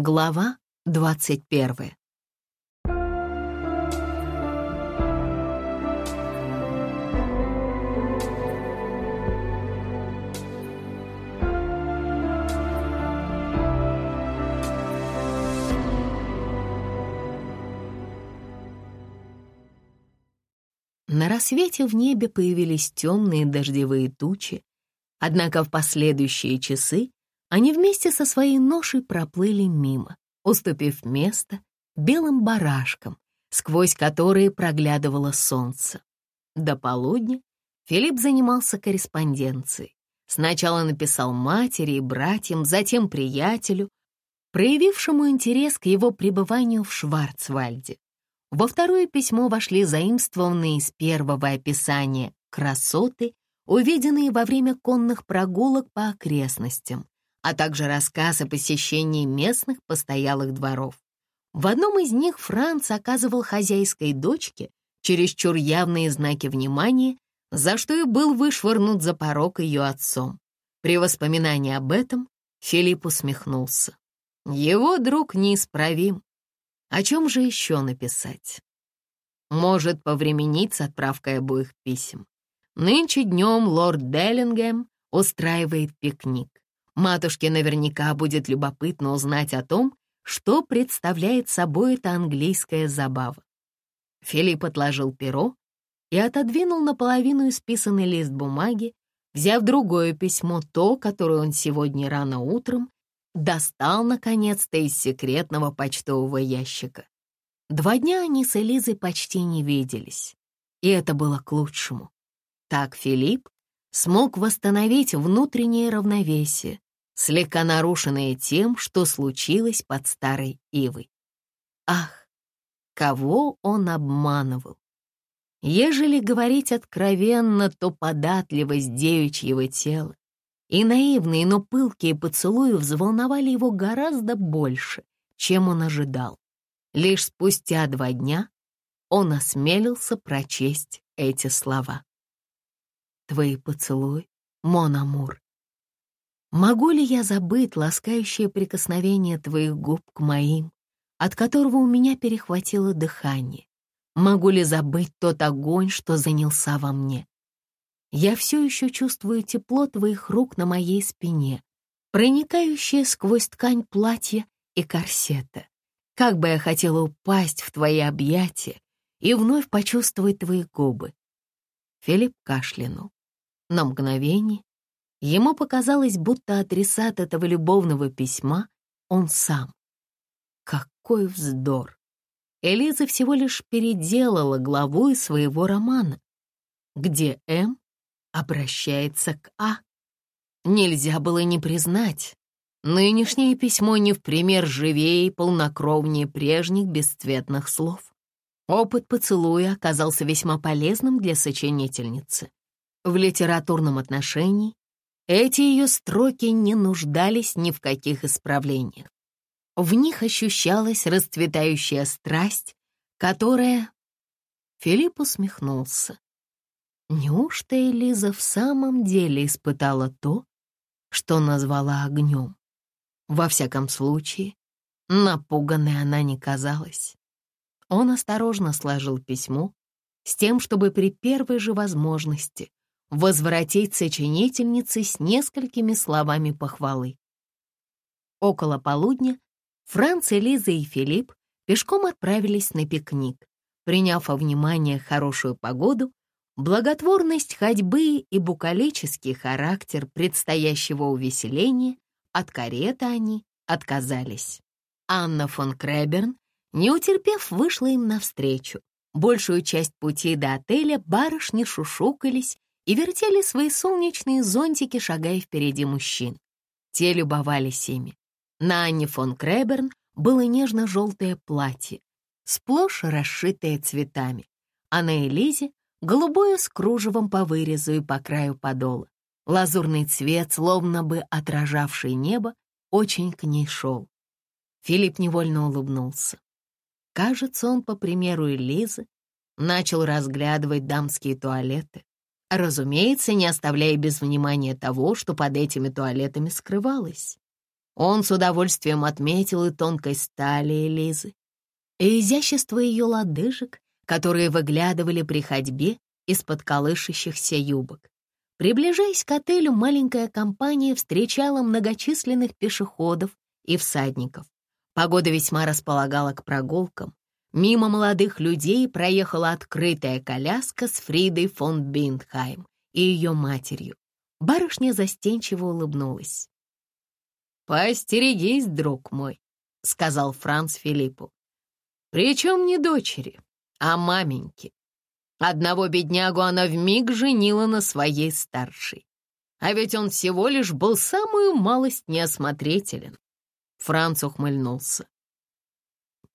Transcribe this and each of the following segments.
Глава двадцать первая. На рассвете в небе появились темные дождевые тучи, однако в последующие часы они вместе со своей ношей проплыли мимо, уступив место белым барашкам, сквозь которые проглядывало солнце. До полудня Филипп занимался корреспонденцией. Сначала написал матери и братьям, затем приятелю, проявившему интерес к его пребыванию в Шварцвальде. Во второе письмо вошли заимствованные из первого описания красоты, увиденные во время конных прогулок по окрестностям, а также рассказ о посещении местных постоялых дворов. В одном из них Франц оказывал хозяйской дочке чересчур явные знаки внимания, за что и был вышвырнут за порог ее отцом. При воспоминании об этом Филипп усмехнулся. Его друг неисправим. О чем же еще написать? Может повременить с отправкой обоих писем. Нынче днем лорд Деллингем устраивает пикник. Матушке наверняка будет любопытно узнать о том, что представляет собой эта английская забава. Филипп отложил перо и отодвинул наполовину исписанный лист бумаги, взяв другое письмо, то, которое он сегодня рано утром достал, наконец-то, из секретного почтового ящика. Два дня они с Элизой почти не виделись, и это было к лучшему. Так Филипп смог восстановить внутреннее равновесие, слегка нарушенное тем, что случилось под старой ивой. Ах, кого он обманывал! Ежели говорить откровенно, то податливость девичьего тела и наивные, но пылкие поцелуи взволновали его гораздо больше, чем он ожидал. Лишь спустя два дня он осмелился прочесть эти слова. «Твои поцелуи, Мон Амур, Могу ли я забыть ласкающее прикосновение твоих губ к моим, от которого у меня перехватило дыхание? Могу ли забыть тот огонь, что занялся во мне? Я все еще чувствую тепло твоих рук на моей спине, проникающее сквозь ткань платья и корсета. Как бы я хотела упасть в твои объятия и вновь почувствовать твои губы. Филипп кашлянул. На мгновение Ему показалось, будто адресат этого любовного письма — он сам. Какой вздор! Элиза всего лишь переделала главу из своего романа, где М обращается к А. Нельзя было не признать. Нынешнее письмо не в пример живее и полнокровнее прежних бесцветных слов. Опыт поцелуя оказался весьма полезным для сочинительницы. В литературном отношении эти ее строки не нуждались ни в каких исправлениях. В них ощущалась расцветающая страсть, которая... Филипп усмехнулся. Неужто Элиза в самом деле испытала то, что назвала огнем? Во всяком случае, напуганной она не казалась. Он осторожно сложил письмо с тем, чтобы при первой же возможности возвратить сочинительнице с несколькими словами похвалы. Около полудня Франц, Элиза и Филипп пешком отправились на пикник. Приняв во внимание хорошую погоду, благотворность ходьбы и букалический характер предстоящего увеселения, от кареты они отказались. Анна фон Креберн, не утерпев, вышла им навстречу. Большую часть пути до отеля барышни шушукались и вертели свои солнечные зонтики, шагая впереди мужчин. Те любовались ими. На Анне фон Креберн было нежно-желтое платье, сплошь расшитое цветами, а на Элизе — голубое с кружевом по вырезу и по краю подола. Лазурный цвет, словно бы отражавший небо, очень к ней шел. Филипп невольно улыбнулся. Кажется, он, по примеру Элизы, начал разглядывать дамские туалеты, разумеется, не оставляя без внимания того, что под этими туалетами скрывалось. Он с удовольствием отметил и тонкость талии Лизы, и изящество ее лодыжек, которые выглядывали при ходьбе из-под колышащихся юбок. Приближаясь к отелю, маленькая компания встречала многочисленных пешеходов и всадников. Погода весьма располагала к прогулкам. Мимо молодых людей проехала открытая коляска с Фридой фон Биндхайм и ее матерью. Барышня застенчиво улыбнулась. «Поостерегись, друг мой», — сказал Франц Филиппу. «Причем не дочери, а маменьки. Одного беднягу она вмиг женила на своей старшей. А ведь он всего лишь был самую малость неосмотрителен. Франц ухмыльнулся.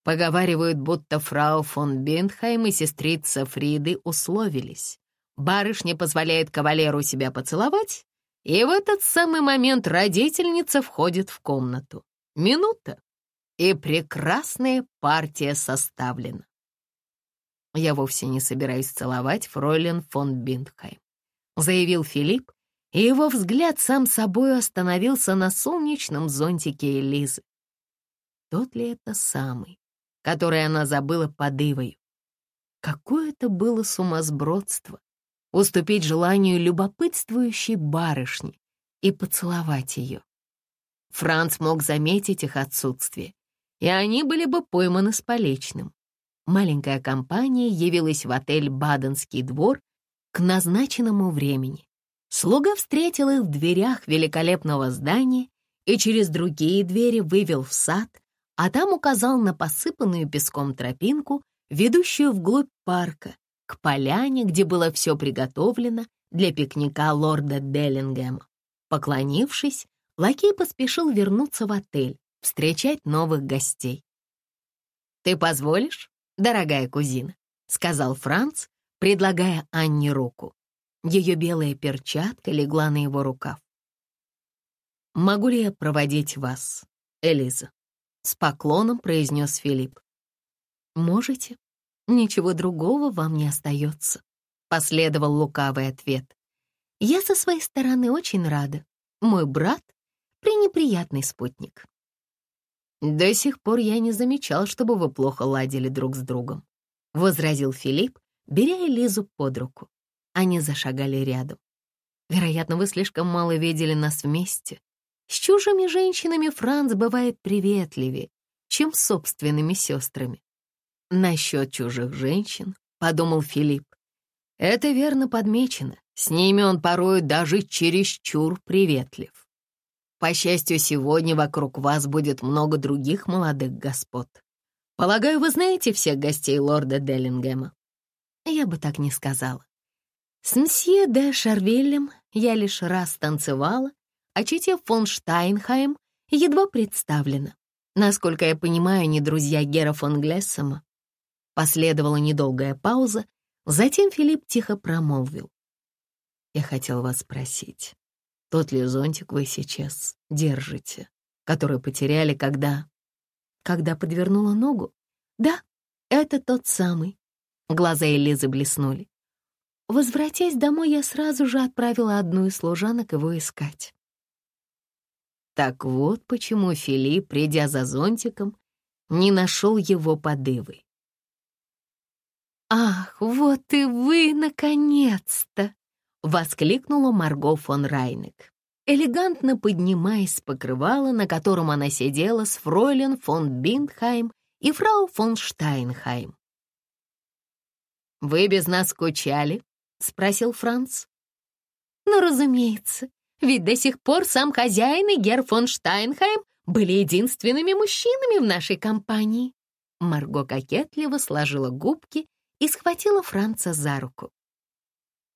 Поговаривают, будто фрау фон Бендхайм и сестрица Фриды условились. Барышня позволяет кавалеру себя поцеловать, и в этот самый момент родительница входит в комнату. Минута, и прекрасная партия составлена. «Я вовсе не собираюсь целовать фройлен фон Биндхайм», заявил Филипп, и его взгляд сам собой остановился на солнечном зонтике Элизы. Тот ли это самый, который она забыла под Ивою? Какое это было сумасбродство — уступить желанию любопытствующей барышни и поцеловать ее. Франц мог заметить их отсутствие, и они были бы пойманы с поличным маленькая компания явилась в отель «Баденский двор» к назначенному времени. Слуга встретил их в дверях великолепного здания и через другие двери вывел в сад, а там указал на посыпанную песком тропинку, ведущую вглубь парка, к поляне, где было все приготовлено для пикника лорда Деллингема. Поклонившись, лакей поспешил вернуться в отель, встречать новых гостей. «Ты позволишь?» дорогая кузина», — сказал Франц, предлагая Анне руку. Ее белая перчатка легла на его рукав. «Могу ли я проводить вас, Элиза?» — с поклоном произнес Филипп. «Можете. Ничего другого вам не остается», — последовал лукавый ответ. «Я со своей стороны очень рада. Мой брат — пренеприятный спутник. «До сих пор я не замечал, чтобы вы плохо ладили друг с другом», — возразил Филипп, беря Элизу под руку. Они зашагали рядом. «Вероятно, вы слишком мало видели нас вместе. С чужими женщинами Франц бывает приветливее, чем с собственными сестрами». «Насчет чужих женщин», — подумал Филипп, — «это верно подмечено. С ними он порой даже чересчур приветлив». По счастью, сегодня вокруг вас будет много других молодых господ. Полагаю, вы знаете всех гостей лорда Деллингема?» Я бы так не сказала. С мсье де Шарвиллем я лишь раз танцевала, а чите фон Штайнхайм едва представлена. Насколько я понимаю, не друзья Гера фон Глессома. Последовала недолгая пауза, затем Филипп тихо промолвил. «Я хотел вас спросить, тот ли зонтик вы сейчас держите, который потеряли, когда... Когда подвернула ногу? Да, это тот самый. Глаза Элизы блеснули. Возвратясь домой, я сразу же отправила одну из служанок его искать. Так вот почему Филипп, придя за зонтиком, не нашел его подывой. «Ах, вот и вы, наконец-то!» — воскликнула Марго фон Райнек, элегантно поднимаясь с покрывала, на котором она сидела с фройлен фон Биндхайм и фрау фон Штайнхайм. «Вы без нас скучали?» — спросил Франц. «Ну, разумеется, ведь до сих пор сам хозяин и герр фон Штайнхайм были единственными мужчинами в нашей компании». Марго кокетливо сложила губки и схватила Франца за руку.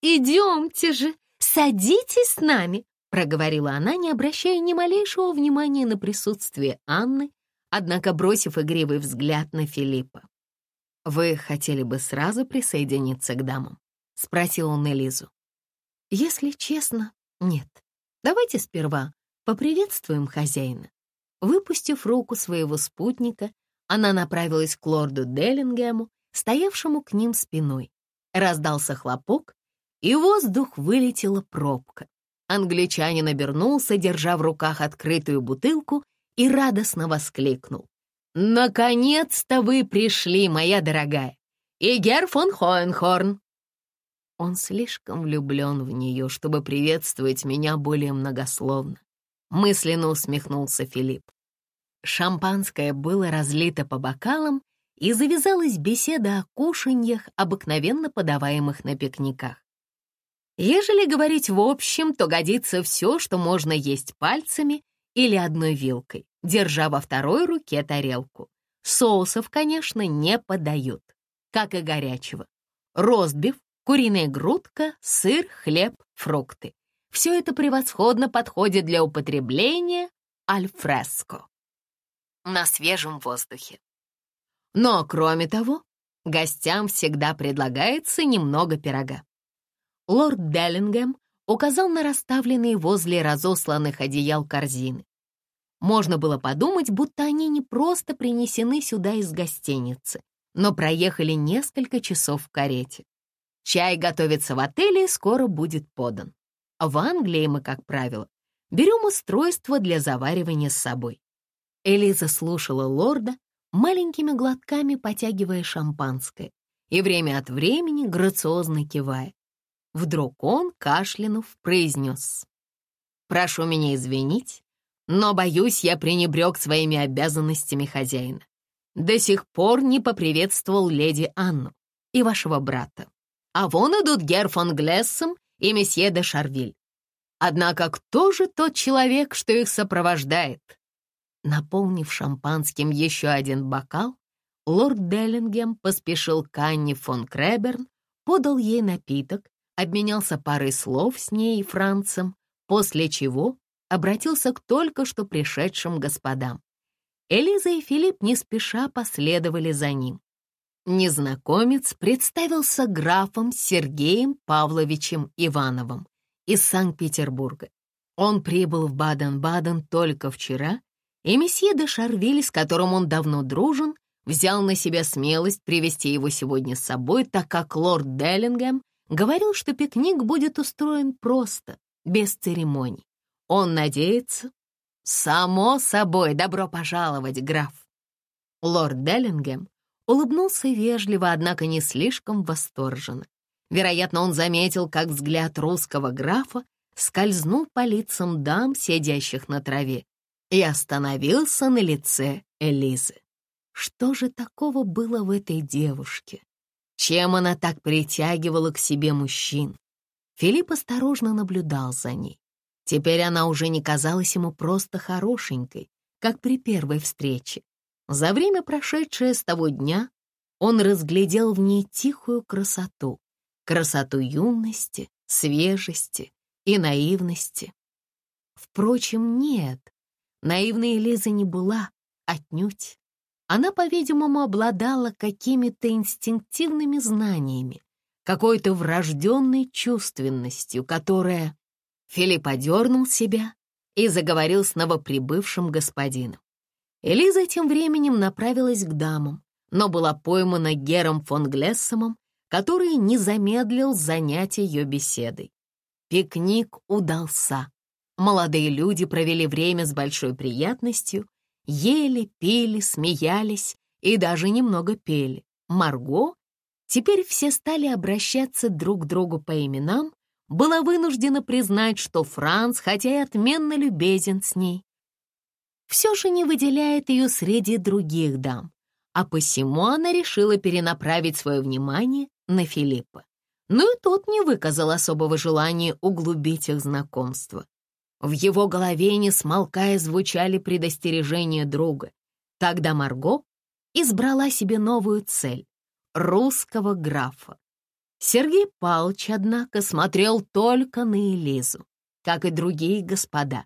«Идемте же, садитесь с нами», — проговорила она, не обращая ни малейшего внимания на присутствие Анны, однако бросив игривый взгляд на Филиппа. «Вы хотели бы сразу присоединиться к дамам?» — спросил он Элизу. «Если честно, нет. Давайте сперва поприветствуем хозяина». Выпустив руку своего спутника, она направилась к лорду Деллингему, стоявшему к ним спиной. Раздался хлопок, и в воздух вылетела пробка. Англичанин обернулся, держа в руках открытую бутылку, и радостно воскликнул. «Наконец-то вы пришли, моя дорогая! И Гер фон Хоенхорн!» Он слишком влюблен в нее, чтобы приветствовать меня более многословно. Мысленно усмехнулся Филипп. Шампанское было разлито по бокалам, и завязалась беседа о кушаньях, обыкновенно подаваемых на пикниках. Ежели говорить в общем, то годится все, что можно есть пальцами или одной вилкой, держа во второй руке тарелку. Соусов, конечно, не подают, как и горячего. Ростбиф, куриная грудка, сыр, хлеб, фрукты. Все это превосходно подходит для употребления альфреско на свежем воздухе. Но, кроме того, гостям всегда предлагается немного пирога. Лорд Деллингем указал на расставленные возле разосланных одеял корзины. Можно было подумать, будто они не просто принесены сюда из гостиницы, но проехали несколько часов в карете. Чай готовится в отеле и скоро будет подан. В Англии мы, как правило, берем устройство для заваривания с собой. Элиза слушала лорда, маленькими глотками потягивая шампанское и время от времени грациозно кивая. Вдруг он, кашлянув, произнес. «Прошу меня извинить, но, боюсь, я пренебрег своими обязанностями хозяина. До сих пор не поприветствовал леди Анну и вашего брата. А вон идут Гер фон Глессом и месье де Шарвиль. Однако кто же тот человек, что их сопровождает?» Наполнив шампанским еще один бокал, лорд Деллингем поспешил к Анне фон Креберн, подал ей напиток, обменялся парой слов с ней и Францем, после чего обратился к только что пришедшим господам. Элиза и Филипп не спеша последовали за ним. Незнакомец представился графом Сергеем Павловичем Ивановым из Санкт-Петербурга. Он прибыл в Баден-Баден только вчера и месье де Шарвиль, с которым он давно дружен, взял на себя смелость привести его сегодня с собой, так как лорд Деллингем говорил, что пикник будет устроен просто, без церемоний. Он надеется... Само собой, добро пожаловать, граф. Лорд Деллингем улыбнулся вежливо, однако не слишком восторженно. Вероятно, он заметил, как взгляд русского графа скользнул по лицам дам, сидящих на траве, и остановился на лице Элизы. Что же такого было в этой девушке? Чем она так притягивала к себе мужчин? Филипп осторожно наблюдал за ней. Теперь она уже не казалась ему просто хорошенькой, как при первой встрече. За время, прошедшее с того дня, он разглядел в ней тихую красоту, красоту юности, свежести и наивности. Впрочем, нет, Наивной Лиза не была, отнюдь. Она, по-видимому, обладала какими-то инстинктивными знаниями, какой-то врожденной чувственностью, которая... Филипп одернул себя и заговорил с новоприбывшим господином. Элиза тем временем направилась к дамам, но была поймана Гером фон Глессомом, который не замедлил занять ее беседой. Пикник удался. Молодые люди провели время с большой приятностью, ели, пили, смеялись и даже немного пели. Марго, теперь все стали обращаться друг к другу по именам, была вынуждена признать, что Франц, хотя и отменно любезен с ней, все же не выделяет ее среди других дам, а посему она решила перенаправить свое внимание на Филиппа. Но и тот не выказал особого желания углубить их знакомство. В его голове, не смолкая, звучали предостережения друга. Тогда Марго избрала себе новую цель — русского графа. Сергей Павлович, однако, смотрел только на Элизу, как и другие господа.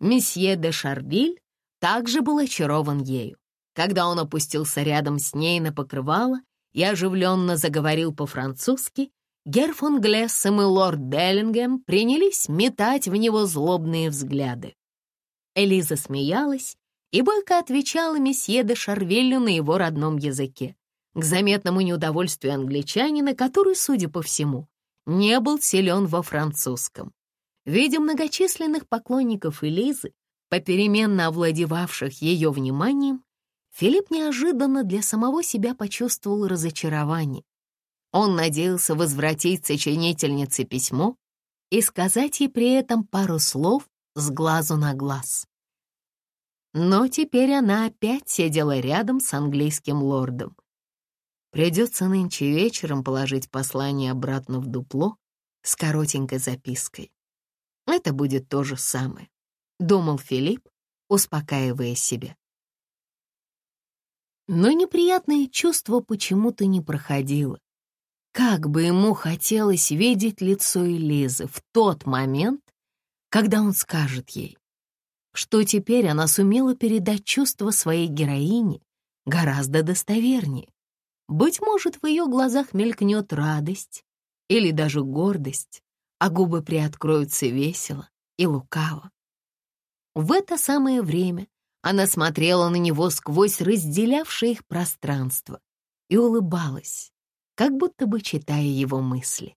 Месье де Шарвиль также был очарован ею. Когда он опустился рядом с ней на покрывало и оживленно заговорил по-французски, Гер фон Глессом и лорд Деллингем принялись метать в него злобные взгляды. Элиза смеялась и бойко отвечала месье де Шарвеллю на его родном языке, к заметному неудовольствию англичанина, который, судя по всему, не был силен во французском. Видя многочисленных поклонников Элизы, попеременно овладевавших ее вниманием, Филипп неожиданно для самого себя почувствовал разочарование. Он надеялся возвратить сочинительнице письмо и сказать ей при этом пару слов с глазу на глаз. Но теперь она опять сидела рядом с английским лордом. Придется нынче вечером положить послание обратно в дупло с коротенькой запиской. Это будет то же самое, думал Филипп, успокаивая себя. Но неприятное чувство почему-то не проходило. Как бы ему хотелось видеть лицо Элизы в тот момент, когда он скажет ей, что теперь она сумела передать чувства своей героине гораздо достовернее. Быть может, в ее глазах мелькнет радость или даже гордость, а губы приоткроются весело и лукаво. В это самое время она смотрела на него сквозь разделявшее их пространство и улыбалась, как будто бы читая его мысли.